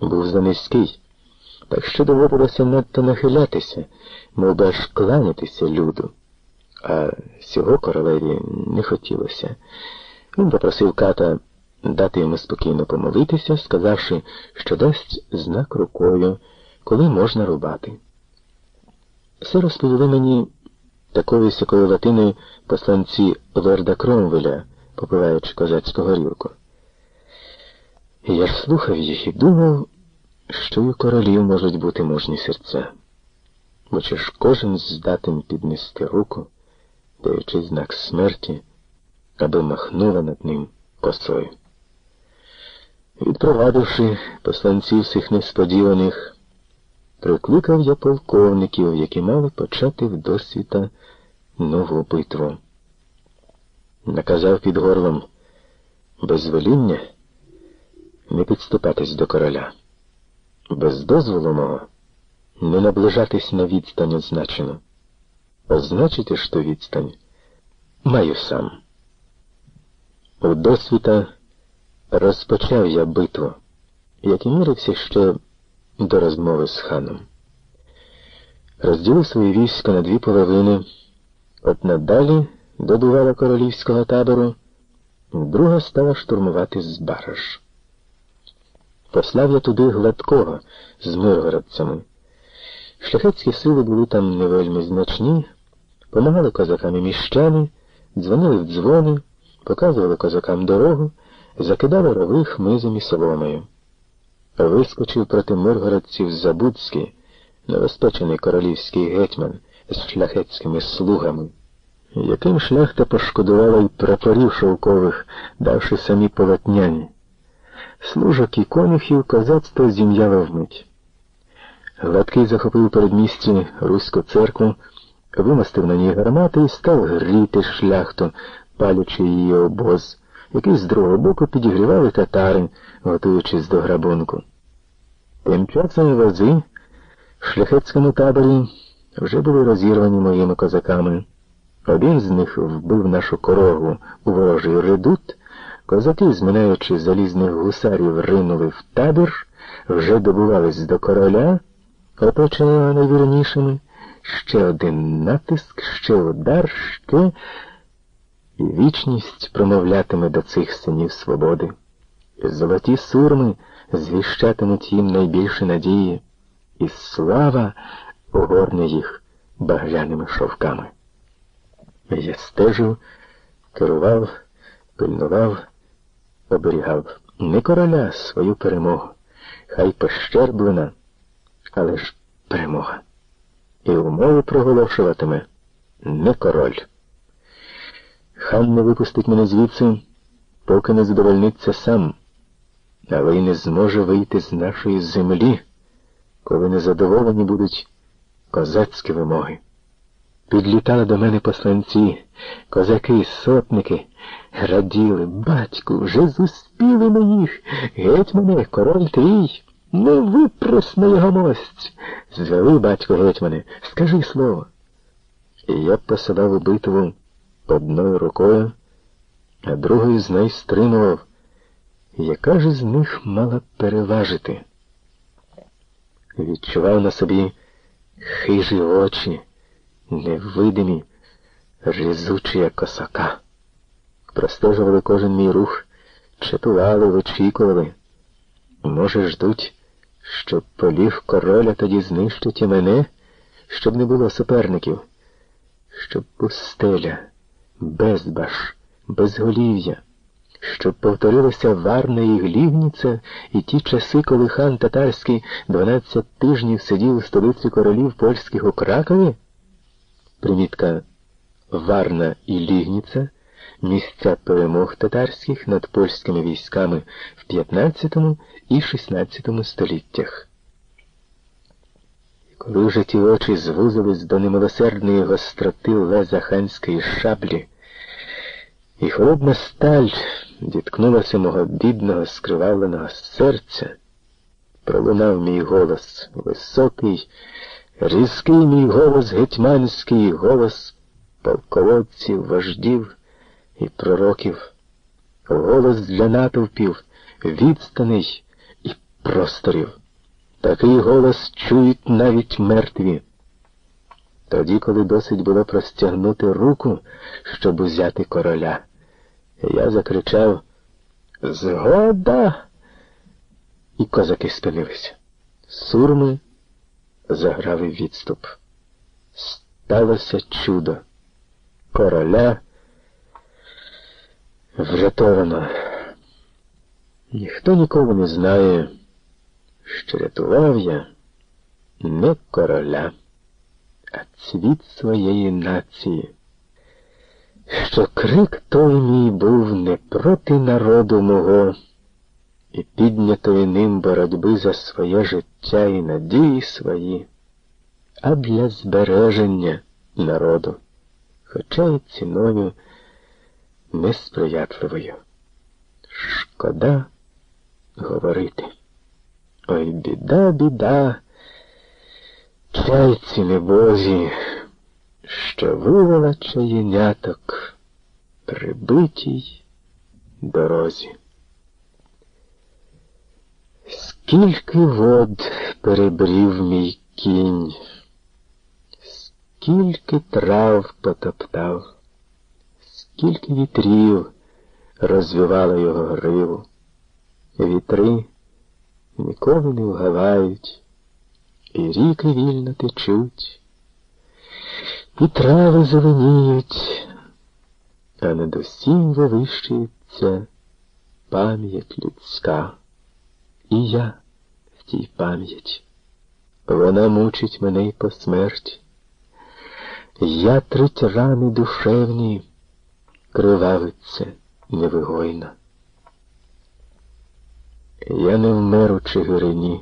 був занизький, так що доводилося надто нахилятися, мов би аж кланятися люду. А цього королеві не хотілося. Він попросив ката дати йому спокійно помолитися, сказавши, що дасть знак рукою, коли можна рубати. Все розповіли мені такою сякою латиною посланці лорда Кромвеля, попиваючи козацьку горілку. Я слухав їх і думав, що і королів можуть бути мужні серця, бо чи ж кожен здатен піднести руку, даючи знак смерті, аби махнула над ним косою. Відпровадивши посланців цих несподіваних, прикликав я полковників, які мали почати в досвіта нову битву. Наказав під горлом без веління не підступатись до короля, без дозволу мого не наближатись на відстань означену. Означити, що відстань маю сам. У досвіта розпочав я битву, як і мірився ще до розмови з ханом. Розділив свої війська на дві половини, одна далі добувала королівського табору, друга стала штурмувати з бараж. Послав я туди гладкого з миргородцями. Шляхетські сили були там не вельми значні, помагали козакам і міщани, дзвонили в дзвони, показували козакам дорогу, закидали рови хмизом і соломою. Вискочив проти миргородців Забудський, новоспечений королівський гетьман з шляхетськими слугами, яким шляхта пошкодувала й прапорів шовкових, давши самі полотняні. Служок і конюхів козацтво зім'яло вмить. Гладкий захопив передмісті Руську церкву, вимостив на ній гармати і став гріти шляхту, палячи її обоз, який з другого боку підігрівали татари, готуючись до грабунку. Тим часом вози в шляхетському таборі вже були розірвані моїми козаками. Один з них вбив нашу корогу у ворожий редут. Козаки, зминаючи залізних гусарів, ринули в табір, вже добувались до короля, оточеного найвірнішими, ще один натиск, ще удар, ще і вічність промовлятиме до цих синів свободи. Золоті сурми звіщатимуть їм найбільші надії, і слава огорне їх багряними шовками. Я стежив, керував, пильнував оберігав не короля свою перемогу, хай пощерблена, але ж перемога. І умови проголошуватиме не король. Хан не випустить мене звідси, поки не задовольниться сам, але й не зможе вийти з нашої землі, коли незадоволені будуть козацькі вимоги. Підлітали до мене посланці, козаки, сотники, раділи, батьку, вже зуспіли на їх. Геть мене, король твій, не випрос його мость. Звели, батько, гетьмане, скажи слово. І я посилав у битву одною рукою, а другою з неї стримував, яка ж з них мала переважити. Відчував на собі хижі очі невидимі, різучі, як косака. Простежували кожен мій рух, чатували, вичікували. Може, ждуть, щоб поліг короля тоді знищить і мене, щоб не було суперників, щоб пустеля, безбаш, безголів'я, щоб повторилася Варна і Глівніця і ті часи, коли хан татарський дванадцять тижнів сидів у столиці королів польських у Кракові. Примітка Варна і Лігніца місця перемог татарських над польськими військами в 15 і 16 століттях. Коли вже ті очі звузились до немилосердної гостроти леза ханської шаблі, і холодна сталь діткнулася мого бідного скривавленого серця, пролунав мій голос високий. Різкий мій голос гетьманський, голос полководців, вождів і пророків, голос для натовпів, відстаний і просторів. Такий голос чують навіть мертві. Тоді, коли досить було простягнути руку, щоб узяти короля, я закричав Згода. І козаки спинилися. Сурми заграли відступ. Сталося чудо. Короля врятовано. Ніхто ніколи не знає, що рятував я не короля, а цвіт своєї нації, що крик той мій був не проти народу мого і піднятої ним боротьби за своє життя і надії свої, а для збереження народу, хоча й ціною несприятливою. Шкода говорити. Ой, біда, біда, чайці небозі, що вивела чаєняток при битій дорозі. Скільки вод перебрів мій кінь, скільки трав потоптав, скільки вітрів розвивало його гриву. Вітри ніколи не вгавають, і ріки вільно течуть, і трави зеленіють, а над усім вивищується пам'ять людська. І я в тій пам'яті. Вона мучить мене й по смерті. Я трить рани душевні, кривавиться невигойна. Я не вмер у Чигирині.